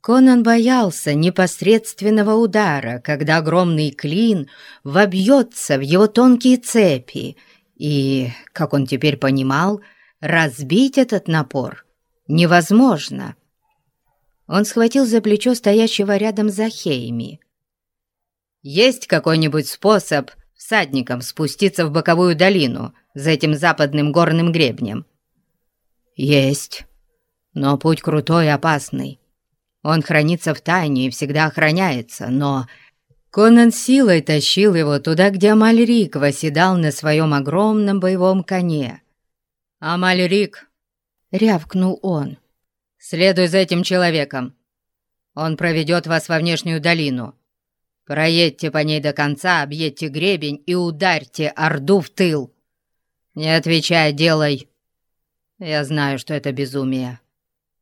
Конан боялся непосредственного удара, когда огромный клин вобьется в его тонкие цепи, и, как он теперь понимал, разбить этот напор невозможно. Он схватил за плечо стоящего рядом Захейми. «Есть какой-нибудь способ всадникам спуститься в боковую долину за этим западным горным гребнем?» «Есть, но путь крутой и опасный. Он хранится в тайне и всегда охраняется, но...» Конан силой тащил его туда, где Амальрик восседал на своем огромном боевом коне. «Амальрик!» — рявкнул он. «Следуй за этим человеком. Он проведет вас во внешнюю долину. Проедьте по ней до конца, объедьте гребень и ударьте Орду в тыл. Не отвечай, делай. Я знаю, что это безумие,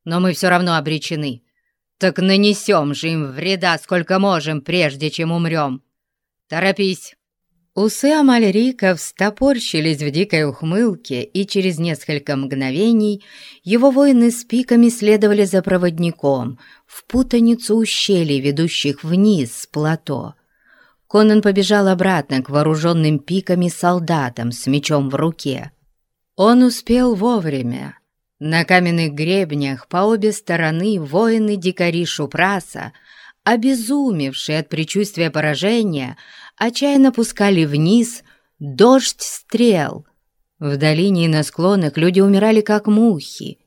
но мы все равно обречены». Так нанесем же им вреда, сколько можем, прежде чем умрем. Торопись!» Усы Амальрика встопорщились в дикой ухмылке, и через несколько мгновений его воины с пиками следовали за проводником в путаницу ущелий, ведущих вниз с плато. Конан побежал обратно к вооруженным пиками солдатам с мечом в руке. Он успел вовремя. На каменных гребнях по обе стороны воины-дикари Шупраса, обезумевшие от предчувствия поражения, отчаянно пускали вниз дождь стрел. В долине и на склонах люди умирали как мухи.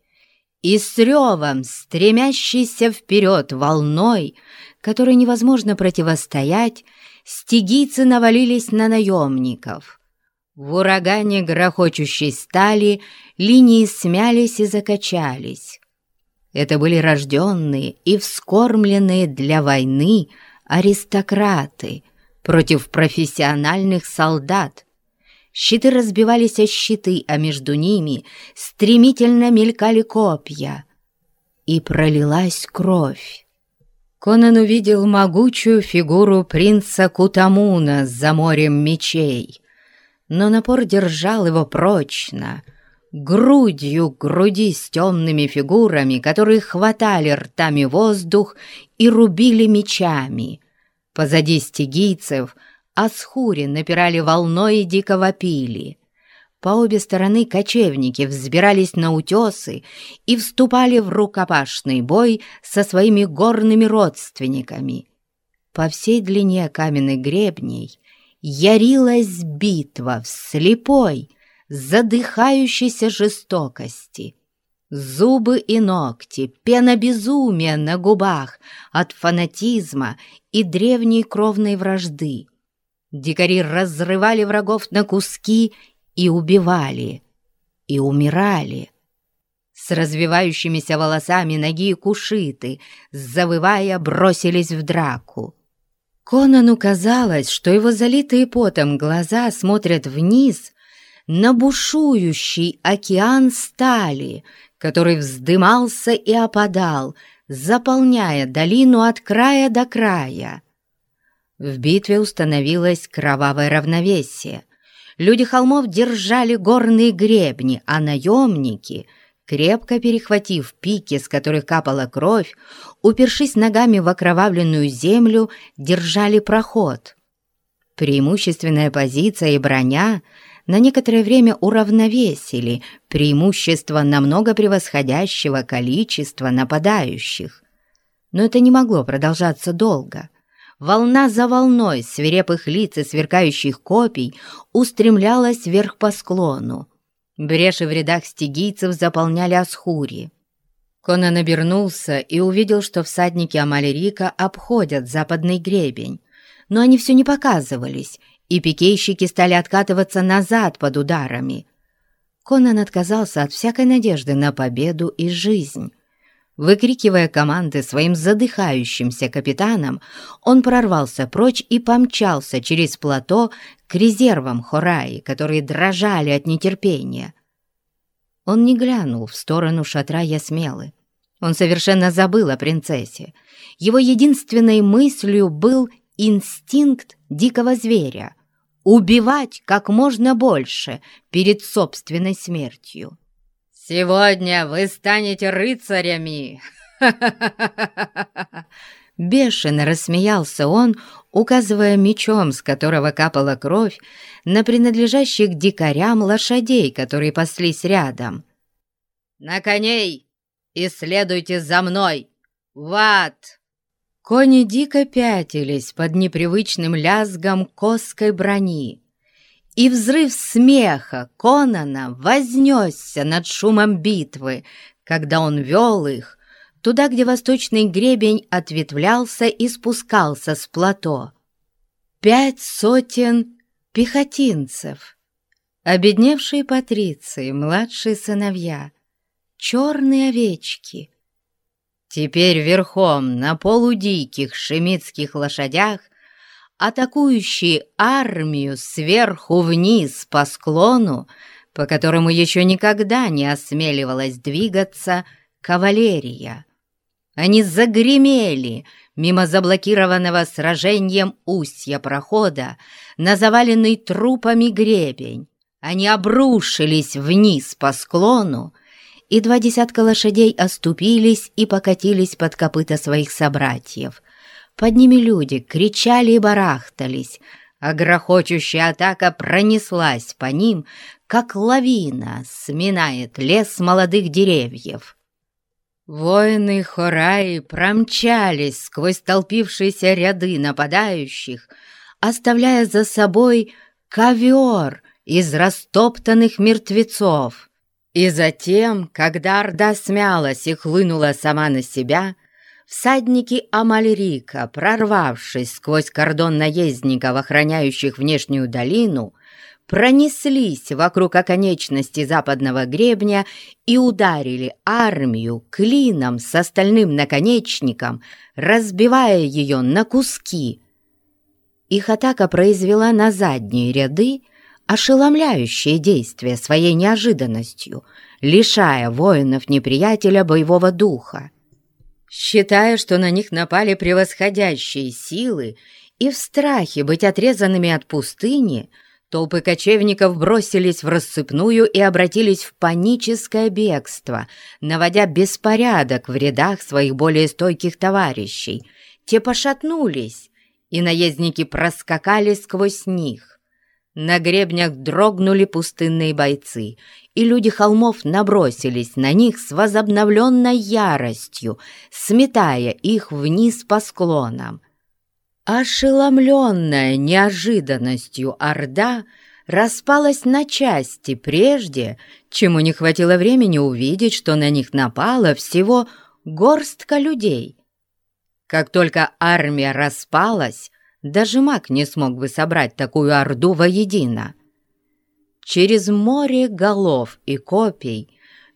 И с ревом, стремящейся вперед волной, которой невозможно противостоять, стигийцы навалились на наемников. В урагане грохочущей стали линии смялись и закачались. Это были рожденные и вскормленные для войны аристократы против профессиональных солдат. Щиты разбивались о щиты, а между ними стремительно мелькали копья. И пролилась кровь. Конан увидел могучую фигуру принца Кутамуна за морем мечей, но напор держал его прочно — грудью груди с темными фигурами, которые хватали ртами воздух и рубили мечами. Позади стигийцев асхури напирали волной и дико вопили. По обе стороны кочевники взбирались на утесы и вступали в рукопашный бой со своими горными родственниками. По всей длине каменных гребней ярилась битва в слепой, задыхающейся жестокости. Зубы и ногти, пена безумия на губах от фанатизма и древней кровной вражды. Дикари разрывали врагов на куски и убивали, и умирали. С развивающимися волосами ноги кушиты, завывая, бросились в драку. Конану казалось, что его залитые потом глаза смотрят вниз на бушующий океан стали, который вздымался и опадал, заполняя долину от края до края. В битве установилось кровавое равновесие. Люди холмов держали горные гребни, а наемники, крепко перехватив пики, с которых капала кровь, упершись ногами в окровавленную землю, держали проход. Преимущественная позиция и броня — на некоторое время уравновесили преимущество намного превосходящего количества нападающих. Но это не могло продолжаться долго. Волна за волной свирепых лиц и сверкающих копий устремлялась вверх по склону. Бреши в рядах стигийцев заполняли асхури. Конан обернулся и увидел, что всадники Амалерика обходят западный гребень, но они все не показывались и пикейщики стали откатываться назад под ударами. Конан отказался от всякой надежды на победу и жизнь. Выкрикивая команды своим задыхающимся капитанам, он прорвался прочь и помчался через плато к резервам Хораи, которые дрожали от нетерпения. Он не глянул в сторону шатра Ясмелы. Он совершенно забыл о принцессе. Его единственной мыслью был инстинкт дикого зверя — убивать как можно больше перед собственной смертью. «Сегодня вы станете рыцарями!» Бешено рассмеялся он, указывая мечом, с которого капала кровь, на принадлежащих дикарям лошадей, которые паслись рядом. «На коней и следуйте за мной! В ад!» Кони дико пятились под непривычным лязгом коской брони, и взрыв смеха Конана вознесся над шумом битвы, когда он вел их туда, где восточный гребень ответвлялся и спускался с плато. Пять сотен пехотинцев, обедневшие патриции, младшие сыновья, черные овечки. Теперь верхом на полудиких шемитских лошадях атакующие армию сверху вниз по склону, по которому еще никогда не осмеливалась двигаться кавалерия. Они загремели мимо заблокированного сражением устья прохода на заваленный трупами гребень. Они обрушились вниз по склону, и два десятка лошадей оступились и покатились под копыта своих собратьев. Под ними люди кричали и барахтались, а грохочущая атака пронеслась по ним, как лавина сминает лес молодых деревьев. Воины Хораи промчались сквозь толпившиеся ряды нападающих, оставляя за собой ковер из растоптанных мертвецов. И затем, когда Орда смялась и хлынула сама на себя, всадники Амальрика, прорвавшись сквозь кордон наездников, охраняющих внешнюю долину, пронеслись вокруг оконечности западного гребня и ударили армию клином с остальным наконечником, разбивая ее на куски. Их атака произвела на задние ряды ошеломляющее действие своей неожиданностью, лишая воинов неприятеля боевого духа. Считая, что на них напали превосходящие силы, и в страхе быть отрезанными от пустыни – Толпы кочевников бросились в рассыпную и обратились в паническое бегство, наводя беспорядок в рядах своих более стойких товарищей. Те пошатнулись, и наездники проскакали сквозь них. На гребнях дрогнули пустынные бойцы, и люди холмов набросились на них с возобновленной яростью, сметая их вниз по склонам. Ошеломленная неожиданностью Орда распалась на части прежде, чему не хватило времени увидеть, что на них напала всего горстка людей. Как только армия распалась, даже маг не смог бы собрать такую орду воедино. Через море голов и копий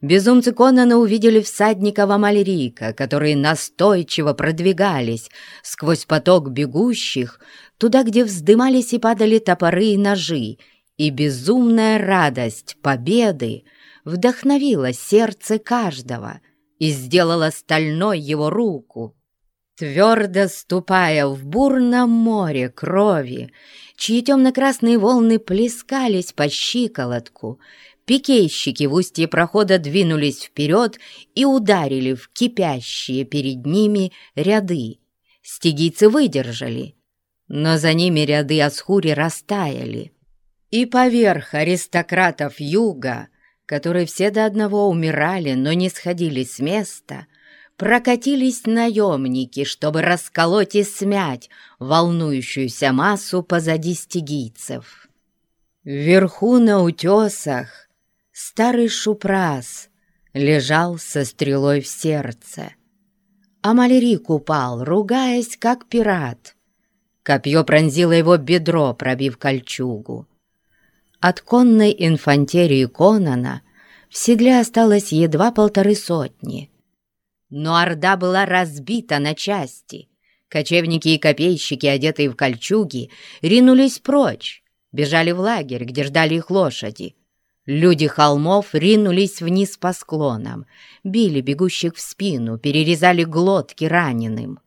Безумцы Конана увидели всадников Амальрика, которые настойчиво продвигались сквозь поток бегущих, туда, где вздымались и падали топоры и ножи, и безумная радость победы вдохновила сердце каждого и сделала стальной его руку. Твердо ступая в бурном море крови, чьи темно-красные волны плескались по щиколотку, Пикейщики в устье прохода двинулись вперед и ударили в кипящие перед ними ряды. Стегийцы выдержали, но за ними ряды Асхури растаяли. И поверх аристократов юга, которые все до одного умирали, но не сходили с места, прокатились наемники, чтобы расколоть и смять волнующуюся массу позади стегийцев. Вверху на утесах Старый шупрас лежал со стрелой в сердце. А Малерик упал, ругаясь, как пират. Копье пронзило его бедро, пробив кольчугу. От конной инфантерии Конана в седле осталось едва полторы сотни. Но Орда была разбита на части. Кочевники и копейщики, одетые в кольчуги, ринулись прочь, бежали в лагерь, где ждали их лошади. Люди холмов ринулись вниз по склонам, били бегущих в спину, перерезали глотки раненым.